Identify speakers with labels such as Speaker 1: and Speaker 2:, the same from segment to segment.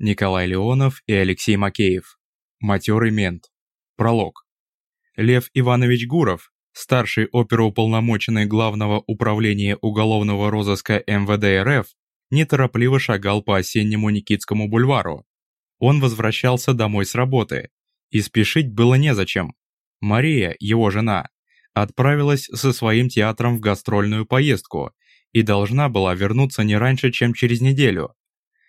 Speaker 1: Николай Леонов и Алексей Макеев. Матерый мент. Пролог. Лев Иванович Гуров, старший оперуполномоченный Главного управления уголовного розыска МВД РФ, неторопливо шагал по осеннему Никитскому бульвару. Он возвращался домой с работы, и спешить было незачем. Мария, его жена, отправилась со своим театром в гастрольную поездку и должна была вернуться не раньше, чем через неделю.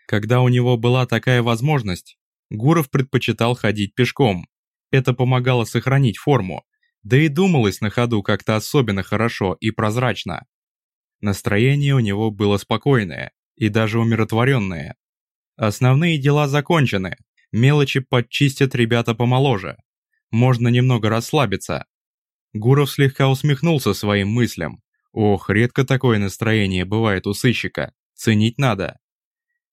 Speaker 1: Когда у него была такая возможность, Гуров предпочитал ходить пешком. Это помогало сохранить форму, да и думалось на ходу как-то особенно хорошо и прозрачно. Настроение у него было спокойное и даже умиротворенное. Основные дела закончены, мелочи подчистят ребята помоложе. Можно немного расслабиться. Гуров слегка усмехнулся своим мыслям. Ох, редко такое настроение бывает у сыщика, ценить надо.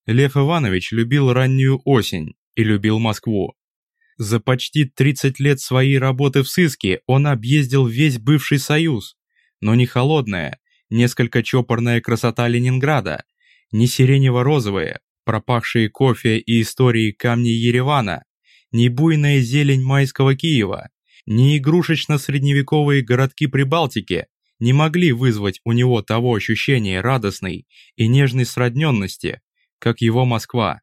Speaker 1: Лев Иванович любил раннюю осень и любил Москву. За почти 30 лет своей работы в сыске он объездил весь бывший Союз, но не холодная, несколько чопорная красота Ленинграда, не сиренево-розовые, пропахшие кофе и историей камни Еревана, не буйная зелень майского Киева, не игрушечно-средневековые городки Прибалтики не могли вызвать у него того ощущения радостной и нежной сродненности, как его Москва.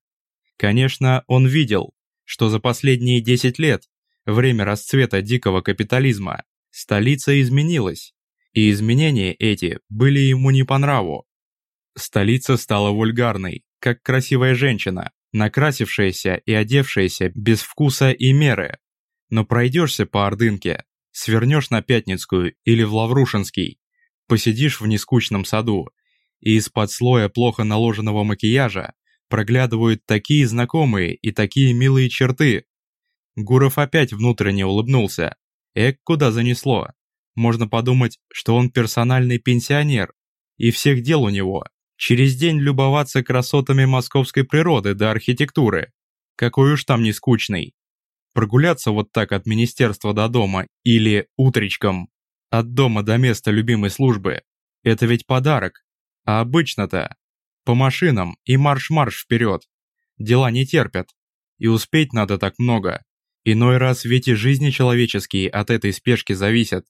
Speaker 1: Конечно, он видел, что за последние 10 лет, время расцвета дикого капитализма, столица изменилась, и изменения эти были ему не по нраву. Столица стала вульгарной, как красивая женщина, накрасившаяся и одевшаяся без вкуса и меры. Но пройдешься по Ордынке, свернешь на Пятницкую или в Лаврушинский, посидишь в нескучном саду и из-под слоя плохо наложенного макияжа проглядывают такие знакомые и такие милые черты. Гуров опять внутренне улыбнулся. Эк, куда занесло. Можно подумать, что он персональный пенсионер, и всех дел у него. Через день любоваться красотами московской природы до архитектуры. Какой уж там не скучный. Прогуляться вот так от министерства до дома или утречком от дома до места любимой службы – это ведь подарок, а обычно-то по машинам и марш-марш вперед. Дела не терпят. И успеть надо так много. Иной раз ведь и жизни человеческие от этой спешки зависят.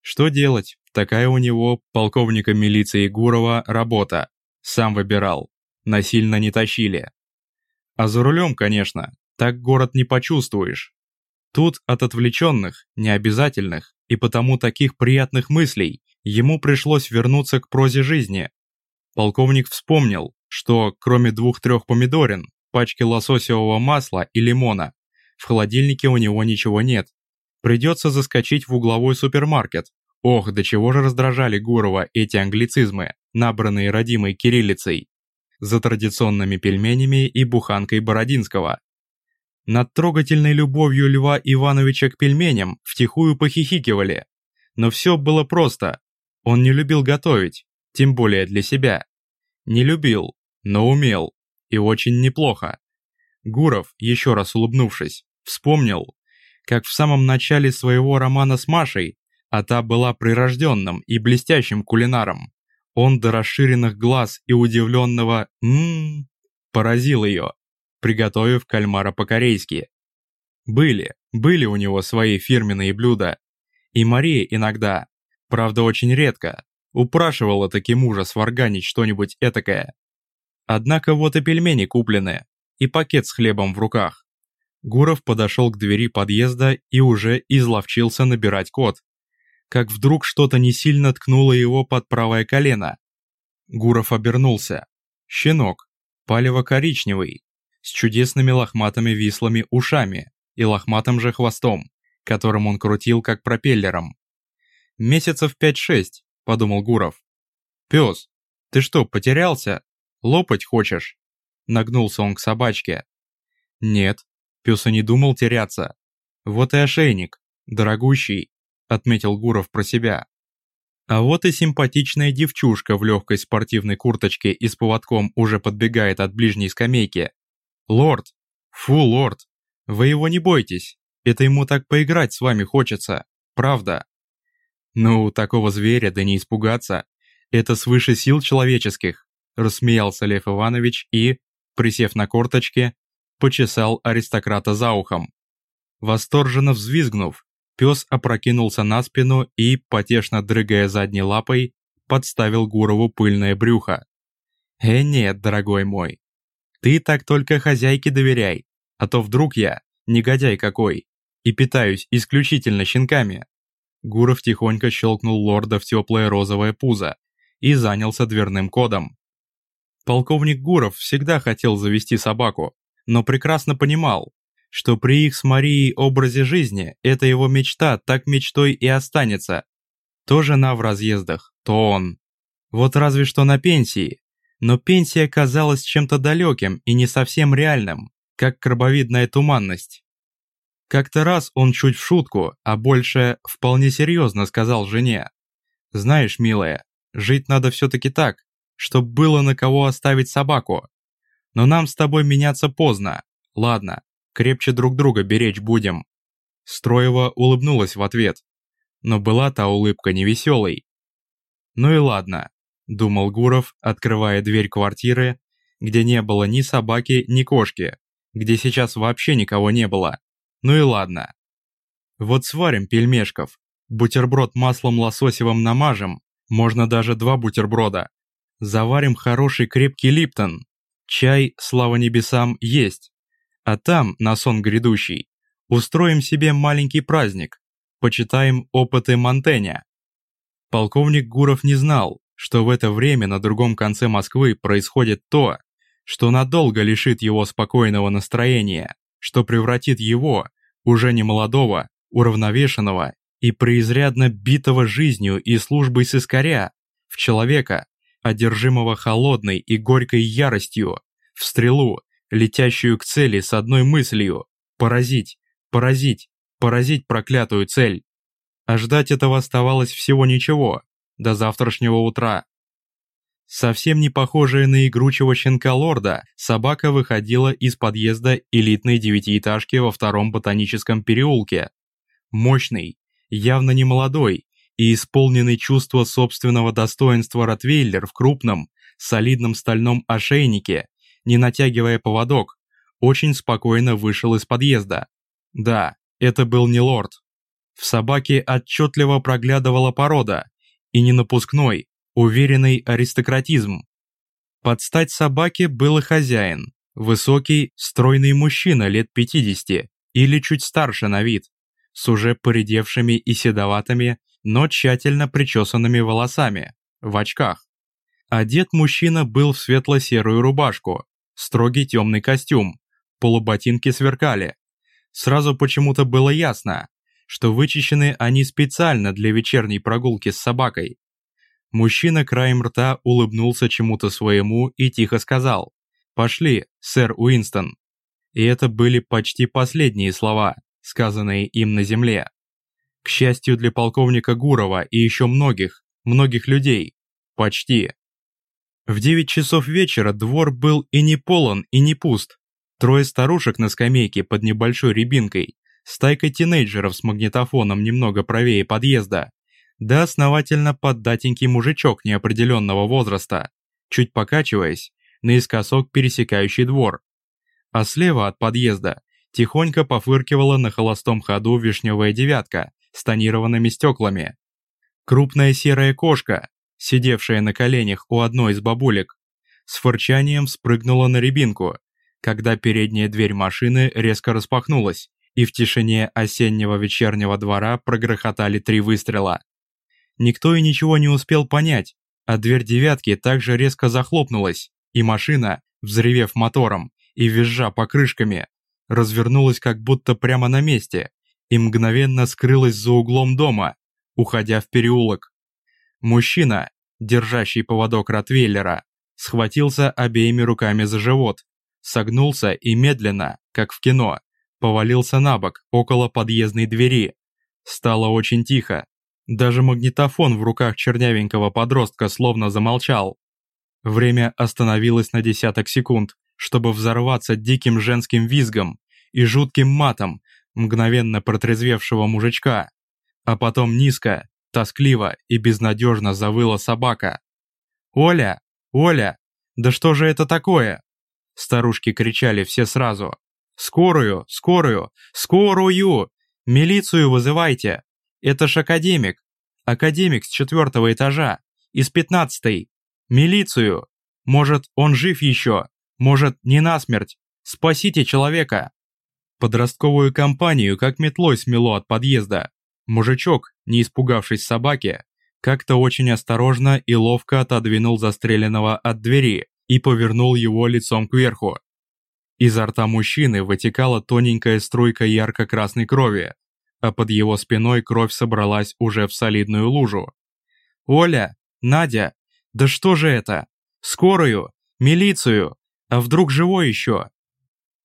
Speaker 1: Что делать? Такая у него, полковника милиции Гурова, работа. Сам выбирал. Насильно не тащили. А за рулем, конечно, так город не почувствуешь. Тут от отвлеченных, необязательных и потому таких приятных мыслей ему пришлось вернуться к прозе жизни, Полковник вспомнил, что кроме двух-трех помидорин, пачки лососевого масла и лимона, в холодильнике у него ничего нет. Придется заскочить в угловой супермаркет. Ох, до чего же раздражали Гурова эти англицизмы, набранные родимой кириллицей, за традиционными пельменями и буханкой Бородинского. Над трогательной любовью Льва Ивановича к пельменям втихую похихикивали. Но все было просто. Он не любил готовить, тем более для себя. Не любил, но умел, и очень неплохо. Гуров, еще раз улыбнувшись, вспомнил, как в самом начале своего романа с Машей, а та была прирожденным и блестящим кулинаром, он до расширенных глаз и удивленного «ммм» поразил ее, приготовив кальмара по-корейски. Были, были у него свои фирменные блюда. И Мария иногда, правда очень редко, Упрашивала таки мужа сварганить что-нибудь этакое. Однако вот и пельмени куплены, и пакет с хлебом в руках. Гуров подошел к двери подъезда и уже изловчился набирать код. Как вдруг что-то не сильно ткнуло его под правое колено. Гуров обернулся. Щенок, палево-коричневый, с чудесными лохматыми вислыми ушами и лохматым же хвостом, которым он крутил как пропеллером. Месяцев пять-шесть, подумал Гуров. «Пес, ты что, потерялся? Лопать хочешь?» Нагнулся он к собачке. «Нет, пес и не думал теряться. Вот и ошейник, дорогущий», отметил Гуров про себя. А вот и симпатичная девчушка в легкой спортивной курточке и с поводком уже подбегает от ближней скамейки. «Лорд! Фу, лорд! Вы его не бойтесь, это ему так поиграть с вами хочется, правда!» «Ну, такого зверя, да не испугаться. Это свыше сил человеческих», – рассмеялся Лев Иванович и, присев на корточки, почесал аристократа за ухом. Восторженно взвизгнув, пес опрокинулся на спину и, потешно дрыгая задней лапой, подставил Гурову пыльное брюхо. «Э, нет, дорогой мой, ты так только хозяйке доверяй, а то вдруг я, негодяй какой, и питаюсь исключительно щенками». Гуров тихонько щелкнул лорда в теплое розовое пузо и занялся дверным кодом. Полковник Гуров всегда хотел завести собаку, но прекрасно понимал, что при их с Марией образе жизни эта его мечта так мечтой и останется. То жена в разъездах, то он. Вот разве что на пенсии. Но пенсия казалась чем-то далеким и не совсем реальным, как крабовидная туманность. Как-то раз он чуть в шутку, а больше вполне серьезно сказал жене. «Знаешь, милая, жить надо все-таки так, чтобы было на кого оставить собаку. Но нам с тобой меняться поздно. Ладно, крепче друг друга беречь будем». Строева улыбнулась в ответ. Но была та улыбка невеселой. «Ну и ладно», — думал Гуров, открывая дверь квартиры, где не было ни собаки, ни кошки, где сейчас вообще никого не было. Ну и ладно. Вот сварим пельмешков, бутерброд маслом лососевым намажем, можно даже два бутерброда. Заварим хороший крепкий липтон. Чай, слава небесам, есть. А там, на сон грядущий, устроим себе маленький праздник. Почитаем опыты Монтэня. Полковник Гуров не знал, что в это время на другом конце Москвы происходит то, что надолго лишит его спокойного настроения, что превратит его, уже не молодого, уравновешенного и преизрядно битого жизнью и службой сыскаря, в человека, одержимого холодной и горькой яростью, в стрелу, летящую к цели с одной мыслью – поразить, поразить, поразить проклятую цель. А ждать этого оставалось всего ничего, до завтрашнего утра. Совсем не похожая на игручего щенка лорда, собака выходила из подъезда элитной девятиэтажки во втором ботаническом переулке. Мощный, явно не молодой, и исполненный чувства собственного достоинства Ротвейлер в крупном, солидном стальном ошейнике, не натягивая поводок, очень спокойно вышел из подъезда. Да, это был не лорд. В собаке отчетливо проглядывала порода, и не напускной, уверенный аристократизм. Под стать собаке был и хозяин, высокий, стройный мужчина лет 50 или чуть старше на вид, с уже поредевшими и седоватыми, но тщательно причесанными волосами, в очках. Одет мужчина был в светло-серую рубашку, строгий темный костюм, полуботинки сверкали. Сразу почему-то было ясно, что вычищены они специально для вечерней прогулки с собакой. Мужчина краем рта улыбнулся чему-то своему и тихо сказал «Пошли, сэр Уинстон». И это были почти последние слова, сказанные им на земле. К счастью для полковника Гурова и еще многих, многих людей. Почти. В девять часов вечера двор был и не полон, и не пуст. Трое старушек на скамейке под небольшой рябинкой, стайка тинейджеров с магнитофоном немного правее подъезда, да основательно поддатенький мужичок неопределенного возраста, чуть покачиваясь, наискосок пересекающий двор. А слева от подъезда тихонько пофыркивала на холостом ходу вишневая девятка, с тонированными стеклами. Крупная серая кошка, сидевшая на коленях у одной из бабулек, с фырчанием спрыгнула на рябинку, когда передняя дверь машины резко распахнулась, и в тишине осеннего вечернего двора прогрохотали три выстрела. Никто и ничего не успел понять, а дверь девятки также резко захлопнулась, и машина, взревев мотором и визжа покрышками, развернулась как будто прямо на месте, и мгновенно скрылась за углом дома, уходя в переулок. Мужчина, держащий поводок Ротвейлера, схватился обеими руками за живот, согнулся и медленно, как в кино, повалился на бок около подъездной двери. Стало очень тихо. Даже магнитофон в руках чернявенького подростка словно замолчал. Время остановилось на десяток секунд, чтобы взорваться диким женским визгом и жутким матом, мгновенно протрезвевшего мужичка, а потом низко, тоскливо и безнадежно завыла собака. «Оля! Оля! Да что же это такое?» Старушки кричали все сразу, Скорую, скорую, скорую! Милицию вызывайте! Это ж академик! Академик с четвертого этажа, из пятнадцатой! Милицию! Может, он жив еще? Может, не насмерть? Спасите человека!» Подростковую компанию как метлой смело от подъезда. Мужичок, не испугавшись собаки, как-то очень осторожно и ловко отодвинул застреленного от двери и повернул его лицом кверху. Изо рта мужчины вытекала тоненькая струйка ярко-красной крови, а под его спиной кровь собралась уже в солидную лужу. «Оля! Надя! Да что же это? Скорую! Милицию! А вдруг живой еще?»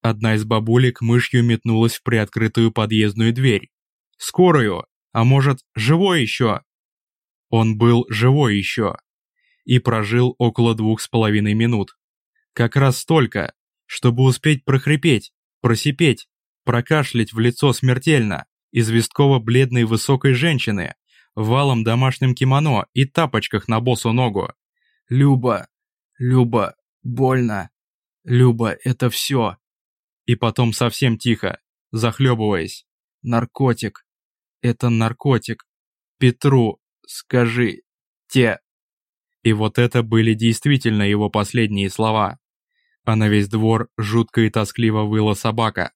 Speaker 1: Одна из бабулек мышью метнулась в приоткрытую подъездную дверь. «Скорую! А может, живой еще?» Он был живой еще. И прожил около двух с половиной минут. Как раз столько, чтобы успеть прохрипеть, просипеть, прокашлять в лицо смертельно известково-бледной высокой женщины валом домашнем кимоно и тапочках на босу ногу. «Люба, Люба, больно. Люба, это все». И потом совсем тихо, захлебываясь. «Наркотик. Это наркотик. Петру, скажи, те». И вот это были действительно его последние слова. А на весь двор жутко и тоскливо выла собака.